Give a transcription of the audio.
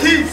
Keep